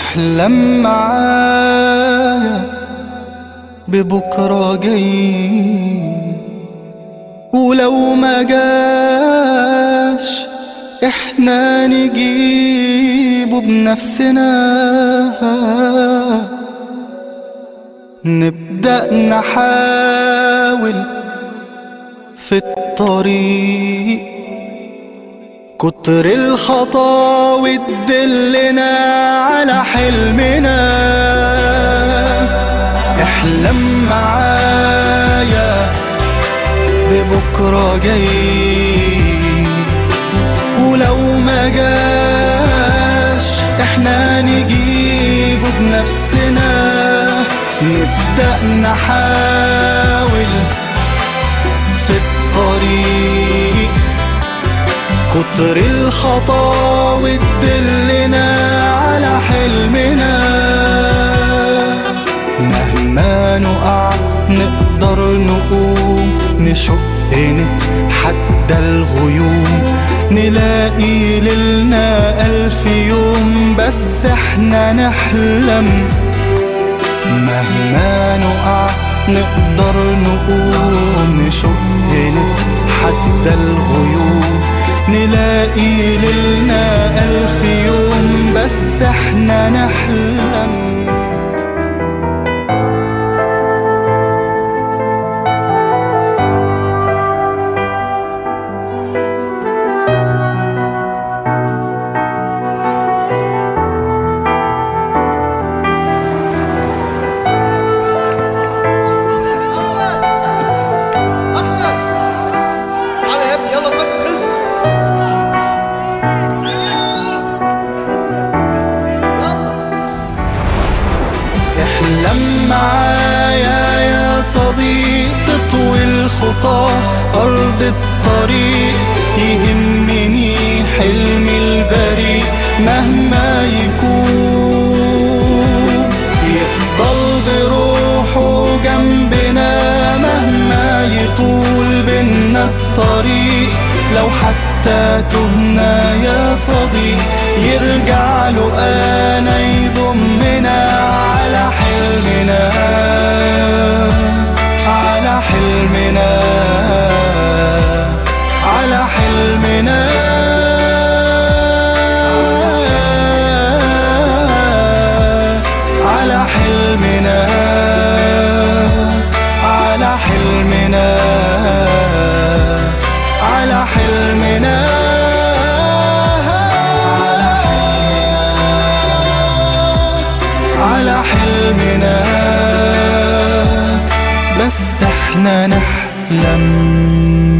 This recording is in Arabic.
احلم معايا ببكرة جاي. ولو ما جاش إحنا نجيبه بنفسنا. نبدأ نحاول في الطريق. كتر الخطاوي تدلنا على حلمنا. احلم معايا ببكرة جاي. ولو ما جاش إحنا نجيبه بنفسنا. نبدأ نحاول كتر الخطاوي تدلنا على حلمنا. مهما نقع نقدر نقوم نشق نتحدى الغيوم. نلاقي ليلنا ألف يوم بس إحنا نحلم. مهما نقع نقدر نقوم نشق نتحدى الغيوم. نلاقي ليلنا ألف يوم بس إحنا نحلم. الخطى أرض الطريق يهمني حلمي البريء مهما يكون. يفضل بروحه جنبنا مهما يطول بينا الطريق. لو حتى تهنا يا صديق يرجع له على حلمنا. بس إحنا نحلم.